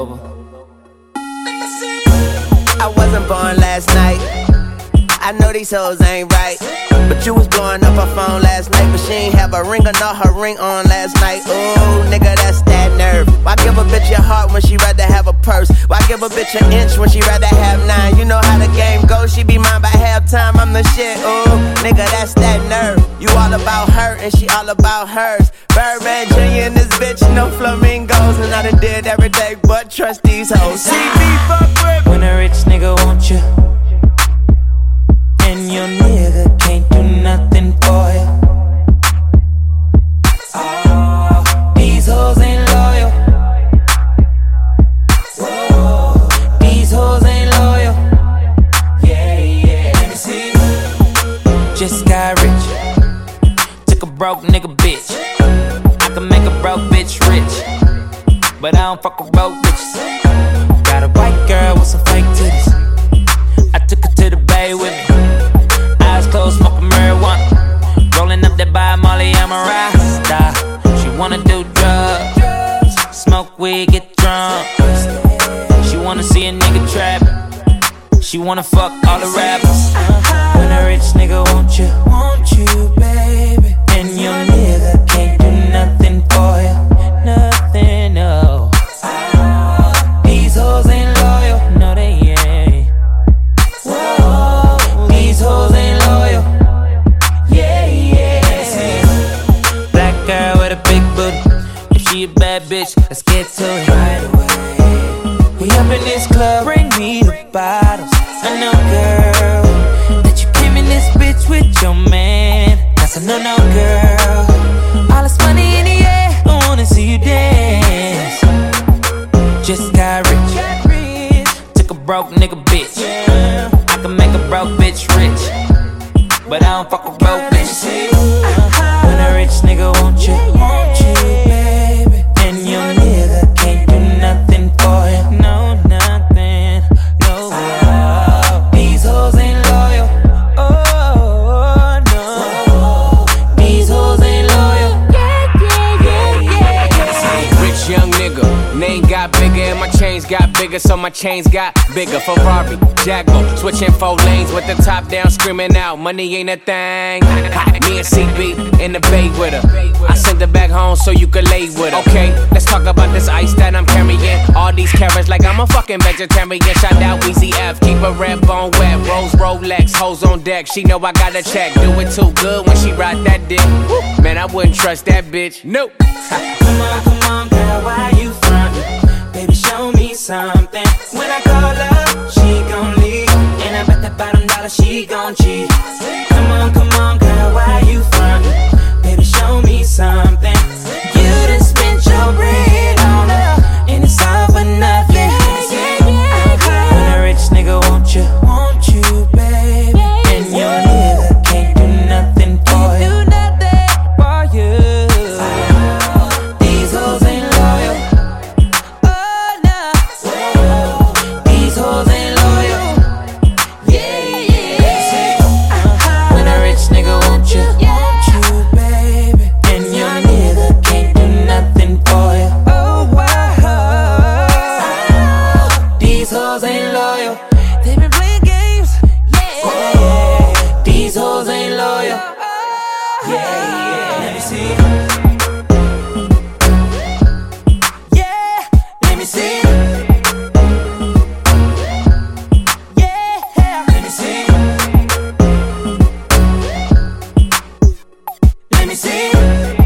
over. I wasn't born last night. I know these hoes ain't right. But you was blowing up her phone last night, but she ain't have a ring or not her ring on last night. Ooh, nigga, that's that nerve. Why give a bitch your heart when she rather have a purse? Why give a bitch an inch when she rather have nine? You know how the game goes, she be mine by halftime. I'm the shit. Ooh, nigga, that's that nerve. You all about her and she all about hers. Birdman Jr. and this bitch, no flamingos, and I done did everything but trust these hoes. See me fuck with. When a rich nigga want you, Just got rich. Took a broke nigga bitch. I can make a broke bitch rich. But I don't fuck with broke bitches. Got a white girl with some fake titties. I took her to the bay with me. Eyes closed, smoking marijuana. Rolling up that by Molly, I'm a rasta. She wanna do drugs, smoke weed, get drunk. She wanna see a nigga trap. She wanna fuck all the rappers. Rich nigga want you, want you, baby. And your nigga can't do nothing for you, nothing, no. These hoes ain't loyal, no they ain't. Whoa, these hoes ain't loyal. Yeah, yeah. Black girl with a big booty. If she a bad bitch, let's get to it right away. We up in this club, bring me the bottles. I know, girl, with your man. That's a no, no, girl. All this money in the air, I wanna see you dance. Just got rich. Took a broke nigga bitch. I can make a broke bitch rich. But I don't fuck with broke bitches. When a rich nigga want you, and my chains got bigger, so my chains got bigger. Ferrari, Jaguar, switching four lanes with the top down, screaming out, money ain't a thing. Me and CB in the bay with her. I sent her back home so you could lay with her. Okay, let's talk about this ice that I'm carrying. All these carrots like I'm a fucking vegetarian. Shout out Weezy F, keep a red bone wet. Rose Rolex, hoes on deck. She know I got a check. Do it too good when she ride that dick. Man, I wouldn't trust that bitch. Nope. Come on, come on, girl, why something. Yeah, let me see. Yeah, let me see. Yeah, let me see. Let me see.